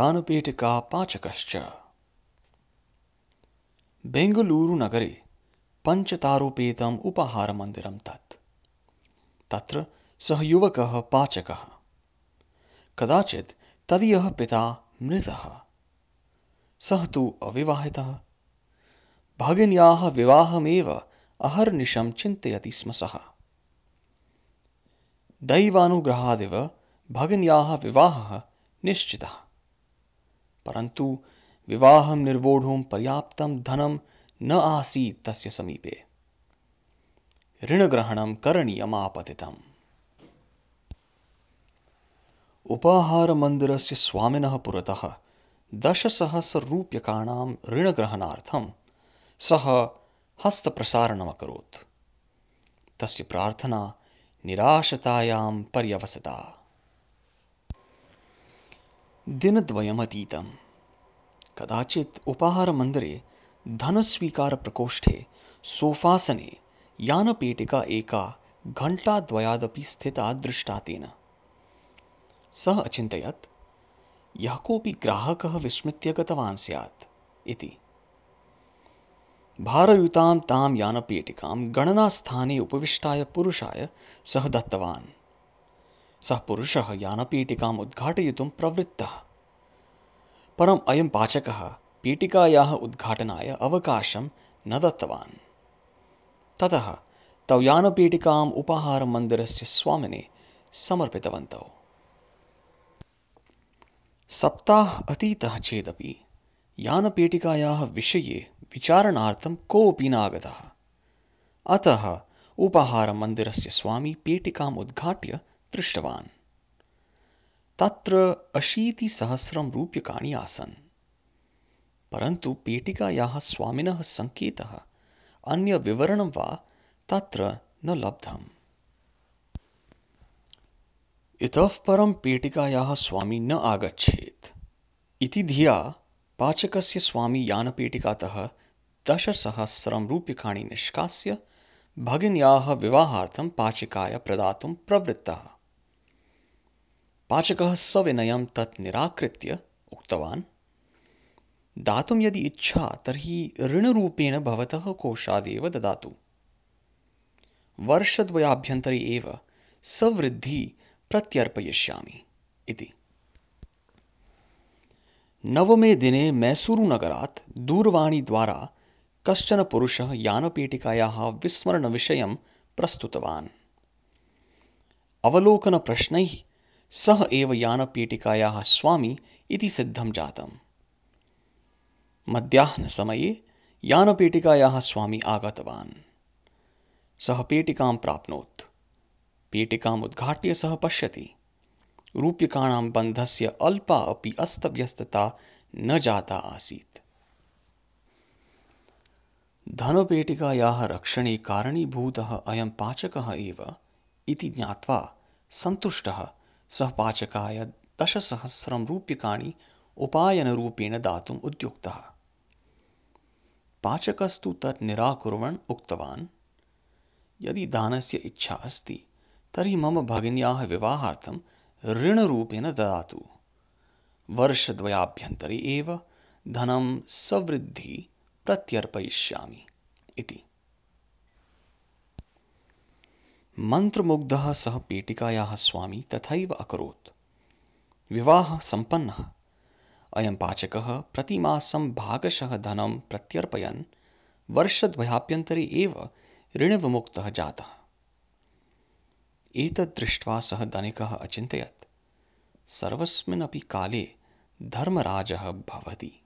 यानपेटिका पाचकश्च। बेङ्गलूरुनगरे पञ्चतारोपेतम् उपाहारमन्दिरं तत्। तत्र सः युवकः पाचकः। कदाचित् तदीयः पिता मृतः। सः तु अविवाहितः। भगिन्याः विवाहमेव अहर्निशं चिन्तयति स्म सः। दैवानुग्रहादिव भगिन्याः विवाहः निश्चितः। परन्तु विवाहं निर्वोढुं पर्याप्तं धनं न आसीत् तस्य समीपे। ऋणग्रहणं करणीयमापतितम्। उपाहारमन्दिरस्य स्वामिनः पुरतः दशसहस्ररूप्यकाणां ऋणग्रहणार्थं सः हस्तप्रसारणमकरोत्। तस्य प्रार्थना निराशतायां पर्यवसता। दिनद्वयमतीतं। कदाचित् उपाहारमन्दिरे धनस्वीकारप्रकोष्ठे, सोफासने, यानपेटिका एका घण्टाद्वयादपि स्थिता दृष्टा तेन। सः अचिन्तयत्, यः कोऽपि ग्राहकः विस्मृत्य गतवान् स्यात् इति। भारयुतां तां यानपेटिकां गणनास्थाने उपविष्टाय पुरुषाय सः दत्तवान्। सः पुरुषः यानपेटिकाम् उद्घाटयितुं प्रवृत्तः। परम् अयं पाचकः पेटिकायाः उद्घाटनाय अवकाशं न दत्तवान्। ततः तौ यानपेटिकाम् उपाहारमन्दिरस्य स्वामिने समर्पितवन्तौ। सप्ताह अतीतः चेदपि यानपेटिकायाः विषये विचारणार्थं कोऽपि नागतः। अतः उपाहारमन्दिरस्य स्वामी पेटिकाम् उद्घाट्य दृष्टवान्। तत्र अशीतिसहस्रं रूप्यकाणि आसन्। परन्तु पेटिकायाः स्वामिनः सङ्केतः, अन्यविवरणं वा तत्र न लब्धम्। इतः परं पेटिकायाः स्वामी न आगच्छेत्। इति धिया पाचकस्य स्वामी यानपेटिकातः दशसहस्रं रूप्यकाणि निष्कास्य, भगिन्याः विवाहार्थं पाचिकाय प्रदातुं प्रवृत्तः। पाचकः सविनयं तत् निराकृत्य उक्तवान्, दातुं यदि इच्छा तर्हि ऋणरूपेण भवतः कोषादेव ददातु। वर्षद्वयाभ्यन्तरे एव सवृद्धि प्रत्यर्पयिष्यामि इति। नवमे दिने मैसूरुनगरात् दूरवाणीद्वारा कश्चन पुरुषः यानपेटिकायाः विस्मरणविषयं प्रस्तुतवान्। अवलोकनप्रश्नैः सः एव यानपेटिकायाः स्वामी इति सिद्धं जातम्। मध्याह्नसमये यानपेटिकायाः स्वामी आगतवान्। सः पेटिकां प्राप्नोत्। पेटिकाम् उद्घाट्य सः पश्यति। रूप्यकाणां बन्धस्य अल्पा अपि अस्तव्यस्तता न जाता आसीत्। धनपेटिकायाः रक्षणे कारणीभूतः अयं पाचकः एव इति ज्ञात्वा सन्तुष्टः सः पाचकाय दशसहस्रं रूप्यकाणि उपायनरूपेण दातुम् उद्युक्तः। पाचकस्तु तत् निराकुर्वन् उक्तवान्, यदि दानस्य इच्छा अस्ति, तर्हि मम भगिन्याः विवाहार्थं ऋणरूपेण ददातु। वर्षद्वयाभ्यन्तरे एव धनं सवृद्धि प्रत्यर्पयिष्यामि इति। मन्त्रमुग्धः सः पेटिकायाः स्वामी तथैव अकरोत्। विवाहः सम्पन्नः। अयं पाचकः प्रतिमासं भागशः धनं प्रत्यर्पयन् वर्षद्वयाभ्यन्तरे एव ऋणविमुक्तः जातः। एतद् दृष्ट्वा सः धनिकः अचिन्तयत्। सर्वस्मिन् अपि काले धर्मराजः भवति।